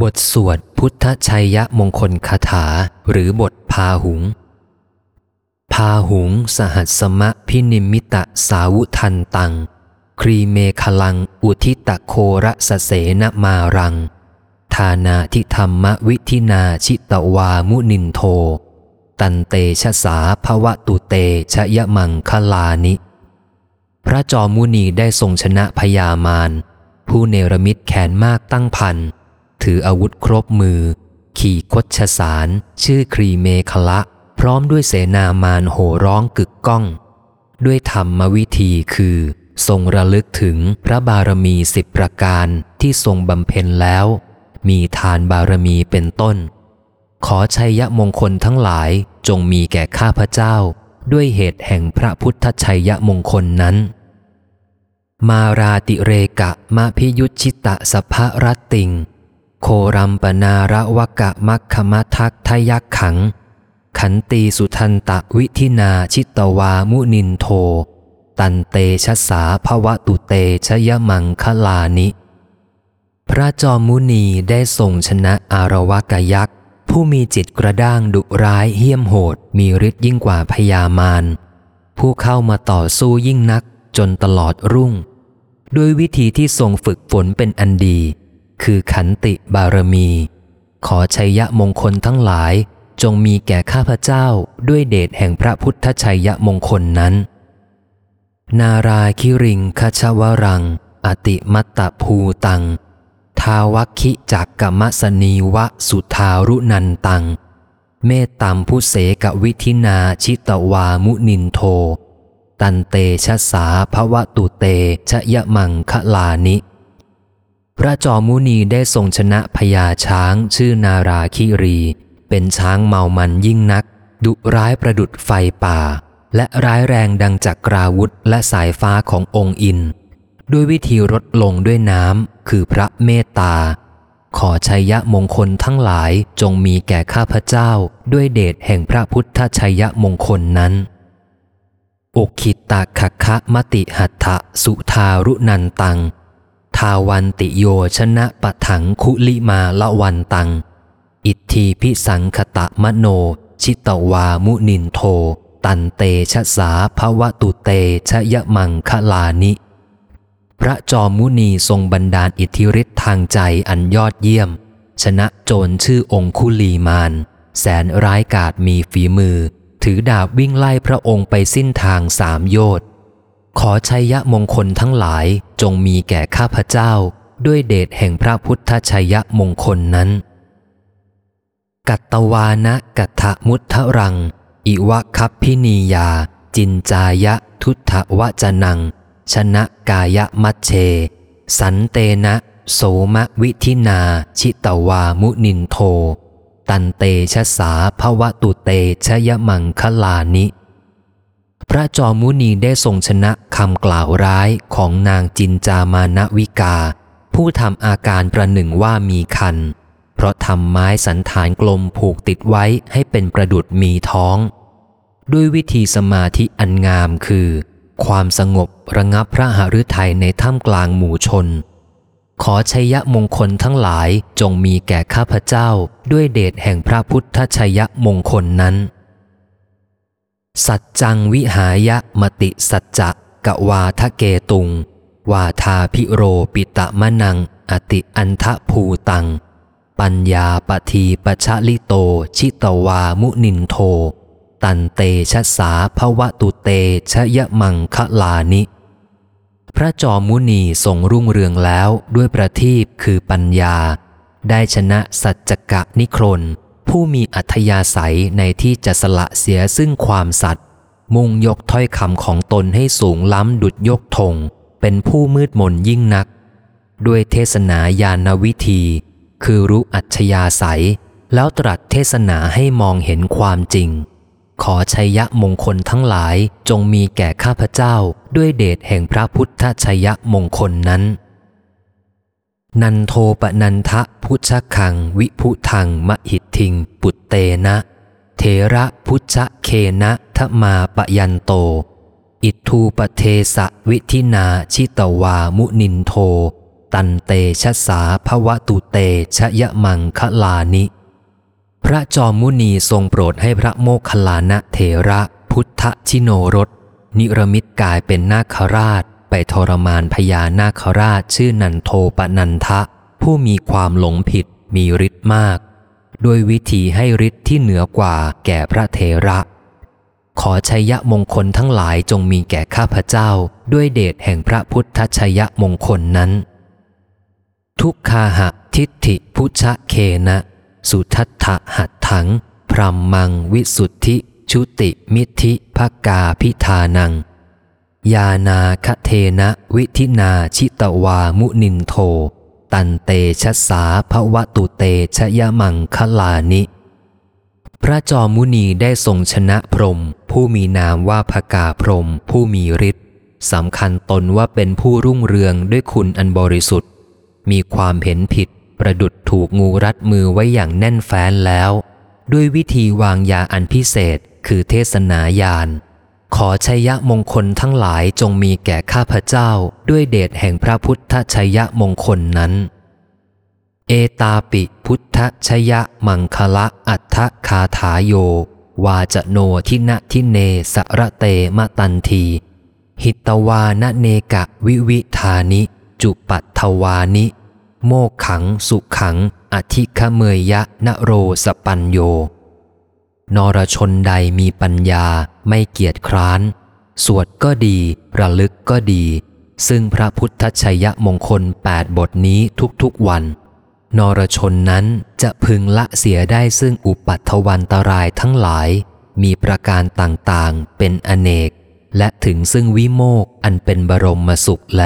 บทสวดพุทธชัยยมงคลคาถาหรือบทพาหุง พาหุงสหัสมะพินิมิตะสาวุทันตัง ครีเมคลังอุทิตะโคระสเสนมารัง ทานาทิธรรมวิธินาชิตวามุนินโท ตันเตชะสาภวะตุเตชะยะมังคลานิ พระจอมุนีได้ทรงชนะพยามารผู้เนรมิตแขนมากตั้งพัน ถืออาวุธครบมือ ขี่คดชสาร ชื่อครีเมคละ พร้อมด้วยเสนามารโห่ร้องกึกก้อง ด้วยธรรมวิธีคือ ทรงระลึกถึงพระบารมีสิบประการที่ทรงบำเพ็ญแล้ว มีทานบารมีเป็นต้น ขอชัยยะมงคลทั้งหลายจงมีแก่ข้าพเจ้า ด้วยเหตุแห่งพระพุทธชัยยะมงคลนั้นมาราติเรกะมะพิยุชิตะสภรัตติง โครัมปนาระวกะมัคคมทักทยักขัง ขันตีสุทันตะวิธินาชิตวามุนินโท ตันเตชะสาภวะตุเตชยมังคลานิ พระจอมมุนีได้ทรงชนะอารวกยักษ์ ผู้มีจิตกระด้างดุร้ายเหี้ยมโหด มีฤทธิ์ยิ่งกว่าพยามาร ผู้เข้ามาต่อสู้ยิ่งนักจนตลอดรุ่ง ด้วยวิธีที่ทรงฝึกฝนเป็นอันดี คือขันติบารมี ขอชัยยะมงคลทั้งหลายจงมีแก่ข้าพเจ้าด้วยเดชแห่งพระพุทธชัยยะมงคลนั้น นาราคิริงคชวรัง อติมัตตภูตัง ทาวัคคิจักกมสนีวะสุทารุนันตัง เมตตามผู้เสกวิธินาชิตวามุนินโท ตันเตชะสาภวะตุเตชะยะมังคลานิ พระจอมุนีได้ทรงชนะพญาช้างชื่อนาราคิรี เป็นช้างเมามันยิ่งนัก ดุร้ายประดุดไฟป่า และร้ายแรงดังจากกราวุธและสายฟ้าขององค์อิน ด้วยวิธีลดลงด้วยน้ำคือพระเมตตา ขอชัยยะมงคลทั้งหลายจงมีแก่ข้าพเจ้า ด้วยเดชแห่งพระพุทธชัยยะมงคลนั้นอกขิตาขคะมติหัตถะสุทารุนันตังาวันติโยชนะปะถังคุลิมาละวันตัง อิทธีพิสังคตะมโน ชิตวามุนินโท ตันเตชะสาภวะตุเตชะยะมังคลานิ พระจอมมุนีทรงบันดาลอิทธิฤทธิ์ทางใจอันยอดเยี่ยม ชนะโจรชื่อองคุลีมาน แสนร้ายกาจมีฝีมือ ถือดาบวิ่งไล่พระองค์ไปสิ้นทางสามโยชน์ ขอชัยยะมงคลทั้งหลายจงมีแก่ข้าพเจ้า ด้วยเดชแห่งพระพุทธชัยยะมงคลนั้น กัตตวานะกัตถมุทธรัง อิวะคัพพินียา จินจายะทุตถวจนัง ชนะกายะมัชเช สันเตนะโสมะวิธินาชิตวามุนินโท ตันเตชะสาภวะตุเตชยมังคลานิ พระจอมมุนีได้ทรงชนะคำกล่าวร้ายของนางจินจามานวิกา ผู้ทำอาการประหนึ่งว่ามีคัน เพราะทำไม้สันฐานกลมผูกติดไว้ให้เป็นประดุดมีท้อง ด้วยวิธีสมาธิอันงามคือ ความสงบระงับพระหฤทัยในท่ามกลางหมู่ชน ขอชัยยะมงคลทั้งหลายจงมีแก่ข้าพเจ้าด้วยเดชแห่งพระพุทธชัยยะมงคลนั้น สัจจังวิหายะมติสัจจะกะวาทะเกตุง วาทาพิโรปิตะมะนัง อติอันทะภูตัง ปัญญาปทีปชะลิโต ชิตวามุนินโท ตันเตชะสาภวะตุเตชะยะมังคะลานิ พระจอมมุนีทรงรุ่งเรืองแล้วด้วยประทีปคือปัญญา ได้ชนะสัจจกะนิครน ผู้มีอัธยาศัยในที่จะสละเสียซึ่งความสัตย์มุ่งยกถ้อยคำของตนให้สูงล้ำดุดยกธงเป็นผู้มืดมนยิ่งนัก ด้วยเทศนาญาณวิธี คือรู้อัธยาศัย แล้วตรัสเทศนาให้มองเห็นความจริง ขอชัยยะมงคลทั้งหลายจงมีแก่ข้าพเจ้าด้วยเดชแห่งพระพุทธชัยยะมงคลนั้น นันโทปนันทะพุชคัง วิพุทังมหิตทิง ปุตเตนะ เทระพุชเคนะ ทะมาปะยันโต อิทธูปะเทสะวิธินาชิตะวามุนินโท ตันเตชะสา ภะวะตุเตชะยะมังคะลานิ พระจอมมุนีทรงโปรดให้พระโมคคัลลานะเถระพุทธชิโนรสนิรมิตกายเป็นนาคราช ไปทรมานพญานาคราชชื่อนันโทปนันทะ ผู้มีความหลงผิดมีฤทธิ์มากโดยวิธีให้ฤทธิ์ที่เหนือกว่าแก่พระเถระ ขอชัยะมงคลทั้งหลายจงมีแก่ข้าพเจ้า ด้วยเดชแห่งพระพุทธชัยะมงคลนั้น ทุกขาหะทิฏฐิพุชะเคนะ สุทัตถะหัตถัง พรมมังวิสุทธิ ชุติมิธิภกาพิธานัง ยานาคเทนะวิธินาชิตวามุนินโท ตันเตชะสาภวตุเตชะยะมังคลานิ พระจอมุนีได้ทรงชนะพรม ผู้มีนามว่าพกาพรม ผู้มีฤทธิ์สำคัญตนว่าเป็นผู้รุ่งเรืองด้วยคุณอันบริสุทธิ์ มีความเห็นผิด ประดุดถูกงูรัดมือไว้อย่างแน่นแฟ้นแล้ว ด้วยวิธีวางยาอันพิเศษคือเทศนายาน ขอชัยยะมงคลทั้งหลายจงมีแก่ข้าพเจ้าด้วยเดชแห่งพระพุทธชัยยะมงคลนั้น เอตาปิพุทธชัยยะมังคละอัฏฐคาถาโย วาจโนทินะทิเนสระเตมะตันที หิตวานเนกะวิวิธานิ จุปัตถวานิ โมขังสุขัง อธิคเมยยะนโรสปัญโย นรชนใดมีปัญญา ไม่เกียจคร้าน สวดก็ดีระลึกก็ดี ซึ่งพระพุทธชัยยะมงคลแปดบทนี้ทุกๆวัน นรชนนั้นจะพึงละเสียได้ซึ่งอุปัตถวันตรายทั้งหลาย มีประการต่างๆเป็นอเนก และถึงซึ่งวิโมกอันเป็นบรมสุขแล